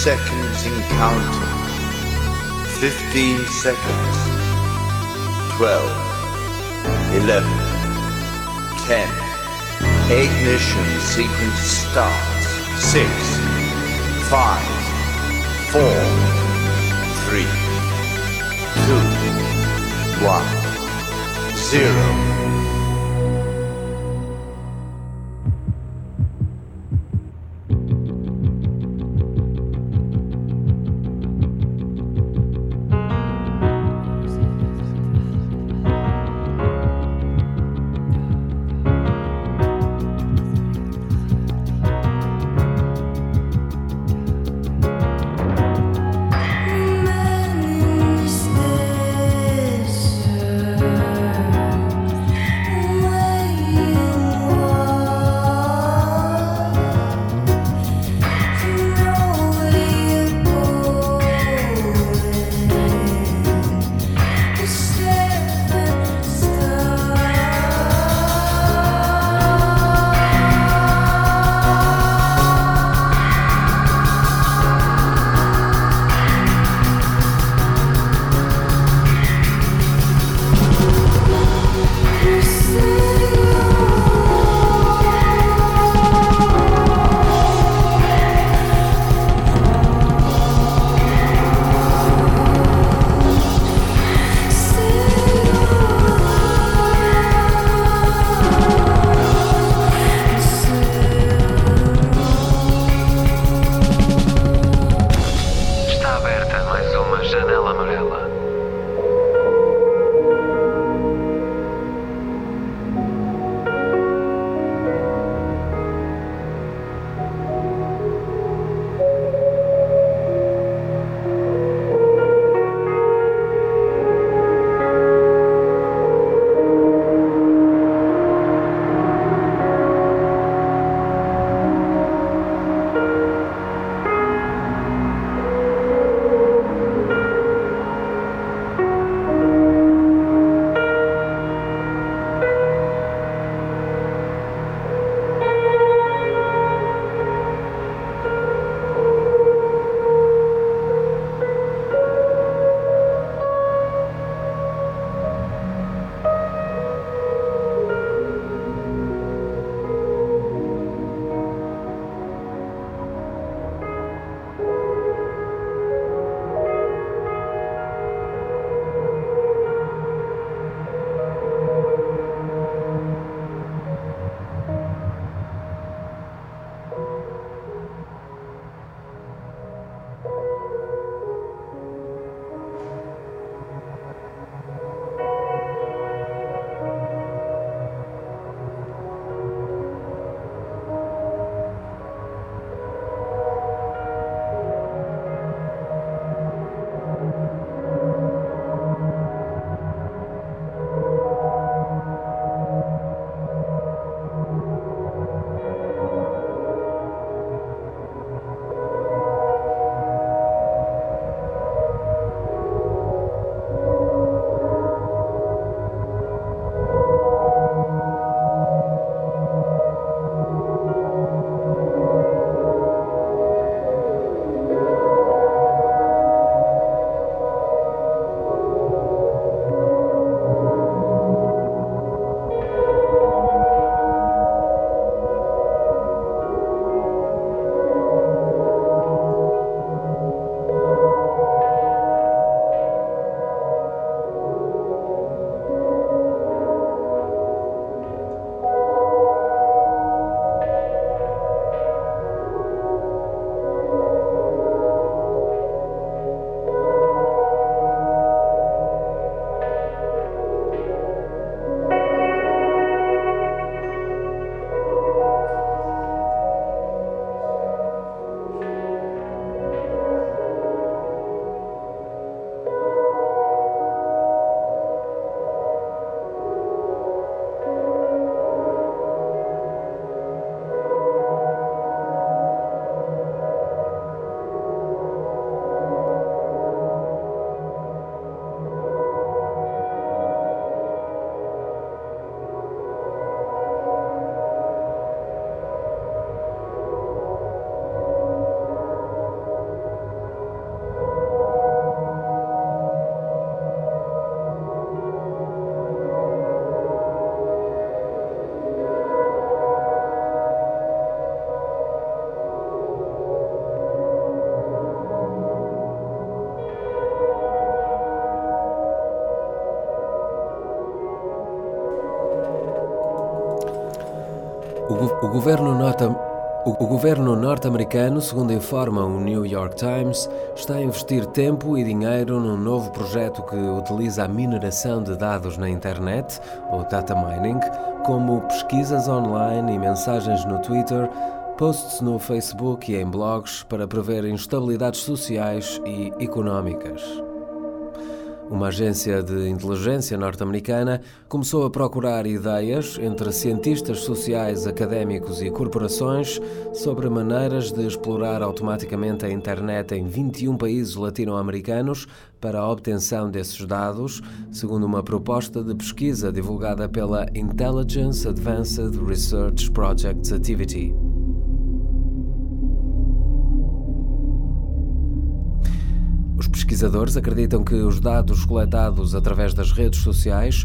Seconds in counting. 15 seconds. 12. 11. 10. Ignition sequence starts. 6. 5. 4. 3. 2. 1. 0. O, governo norte o, o governo norte-americano, segundo informa o New York Times, está a investir tempo e dinheiro num novo projeto que utiliza a mineração de dados na internet, ou data mining, como pesquisas online e mensagens no Twitter, posts no Facebook e em blogs para prever instabilidades sociais e económicas. Uma agência de inteligência norte-americana começou a procurar ideias entre cientistas sociais, académicos e corporações sobre maneiras de explorar automaticamente a internet em 21 países latino-americanos para a obtenção desses dados, segundo uma proposta de pesquisa divulgada pela Intelligence Advanced Research Projects Activity. Pesquisadores acreditam que os dados coletados através das redes sociais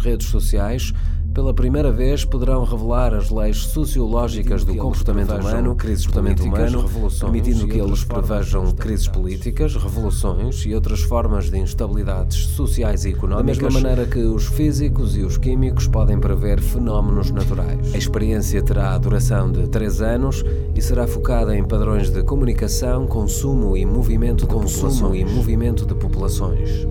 redes sociais pela primeira vez poderão revelar as leis sociológicas do comportamento humano, crises comportamento humano, permitindo que eles prevejam crises políticas, revoluções e outras formas de instabilidades sociais e económicas, da mesma maneira que os físicos e os químicos podem prever fenómenos naturais. A experiência terá a duração de três anos e será focada em padrões de comunicação, consumo e movimento de consumo e movimento de populações.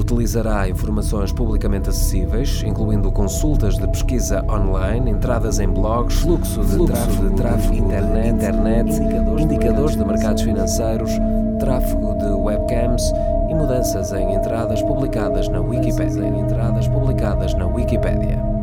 Utilizará informações publicamente acessíveis, incluindo consultas de pesquisa online, entradas em blogs, fluxo de fluxo tráfego, de tráfego internet, internet indicadores, indicadores de mercados financeiros, tráfego de webcams e mudanças em entradas publicadas na Wikipedia. Em entradas publicadas na Wikipedia.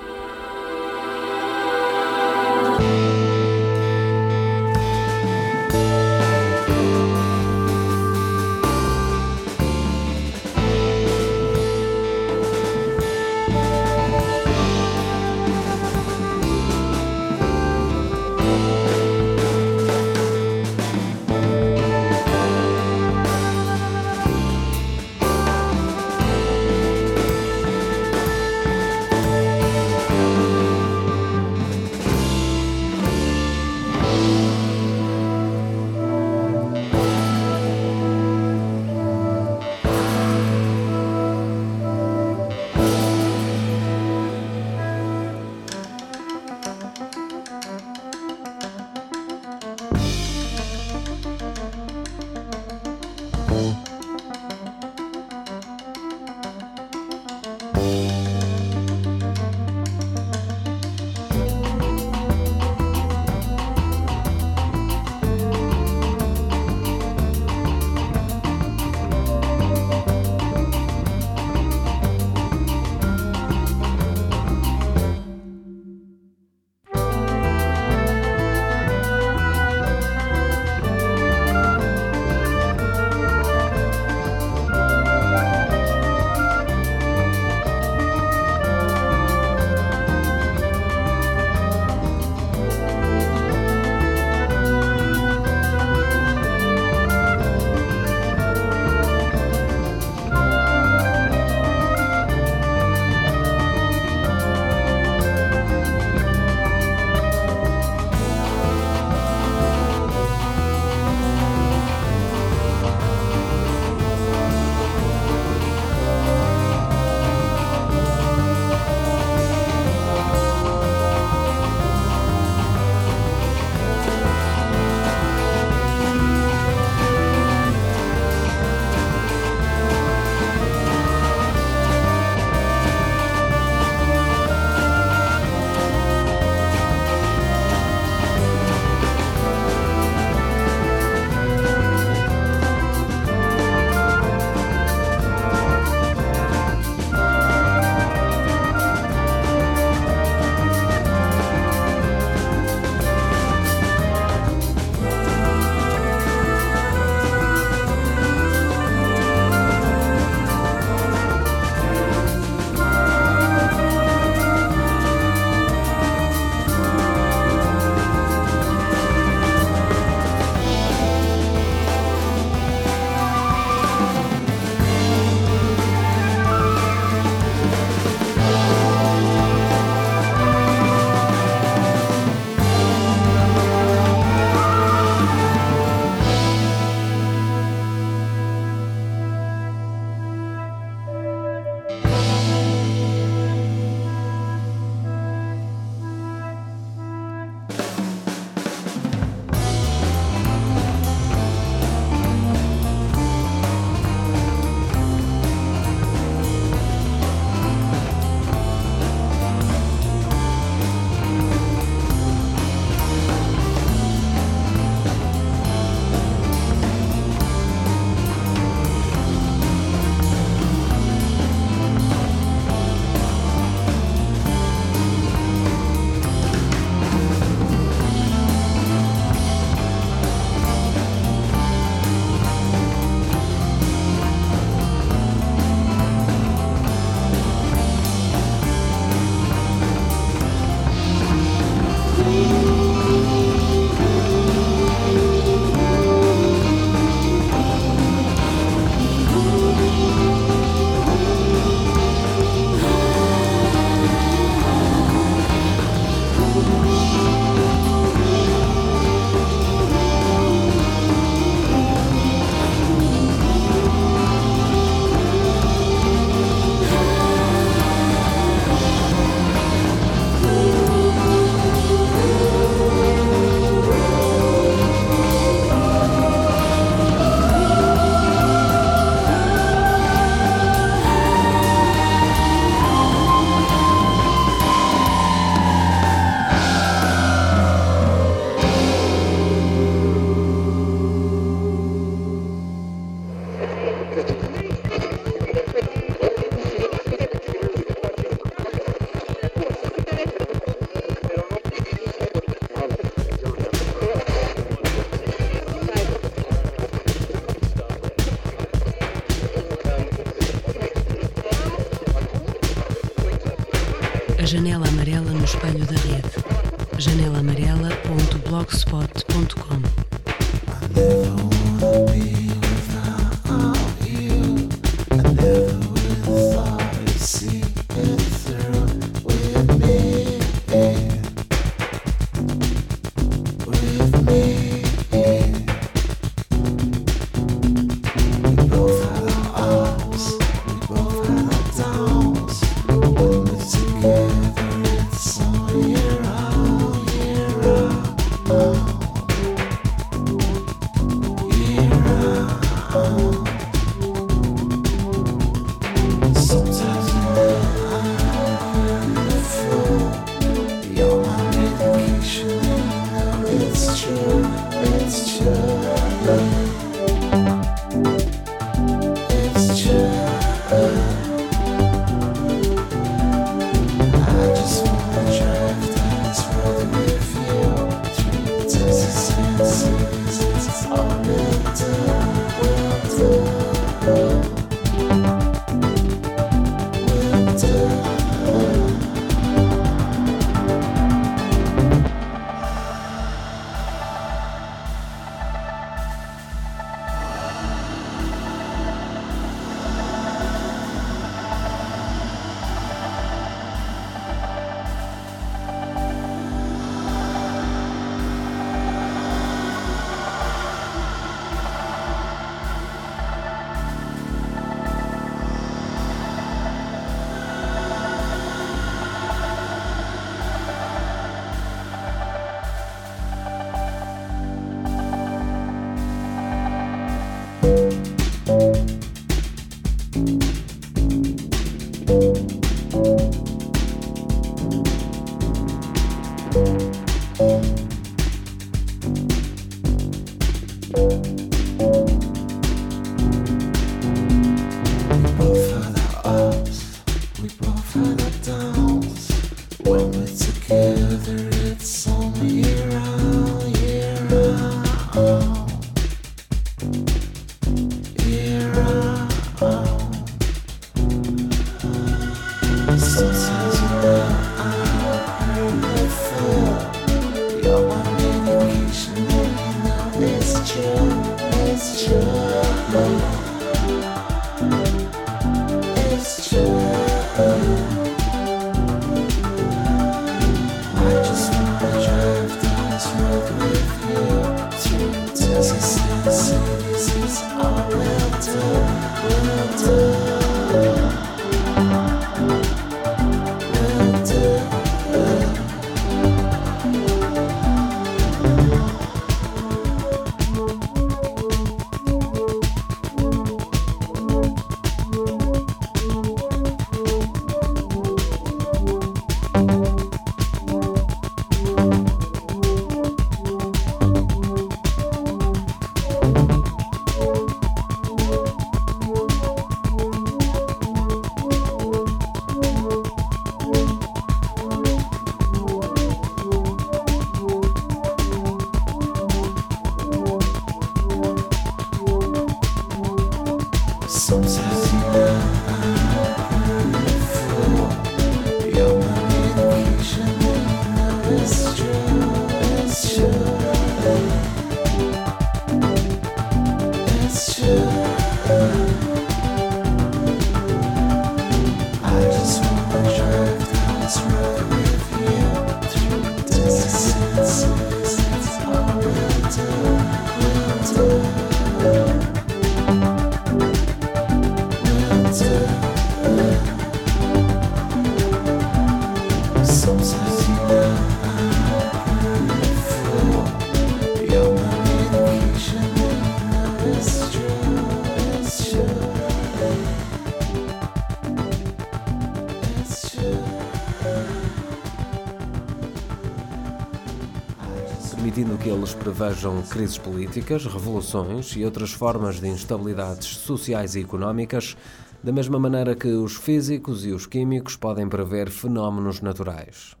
Prevejam crises políticas, revoluções e outras formas de instabilidades sociais e económicas, da mesma maneira que os físicos e os químicos podem prever fenómenos naturais.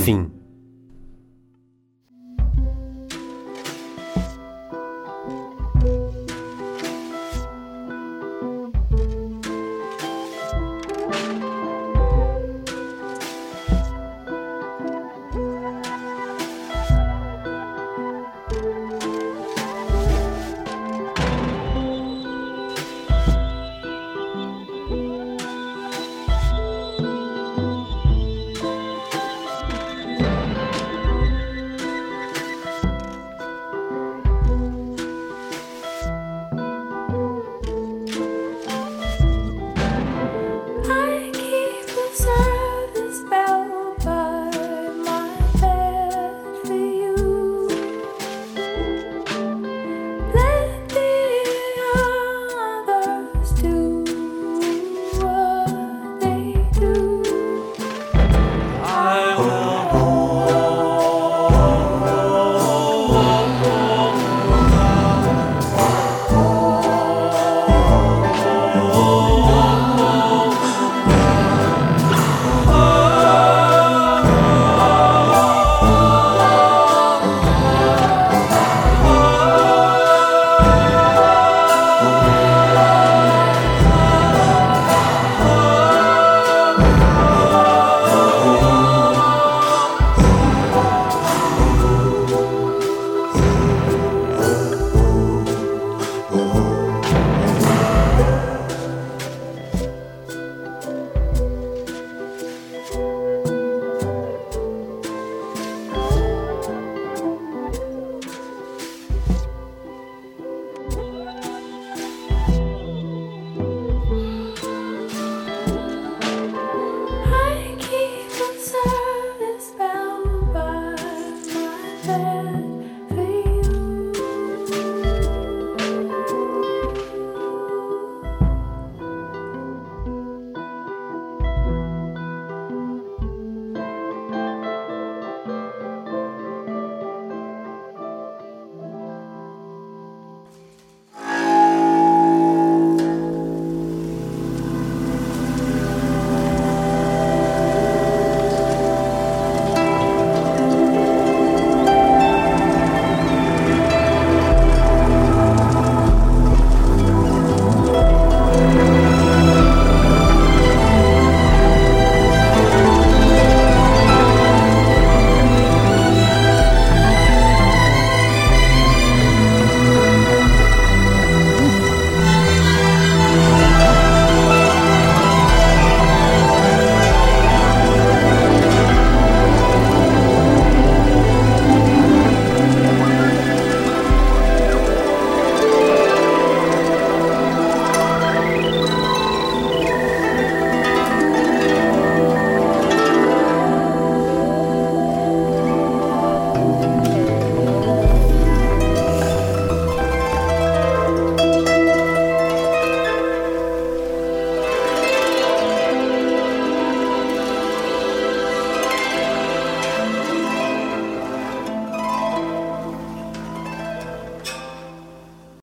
Fim.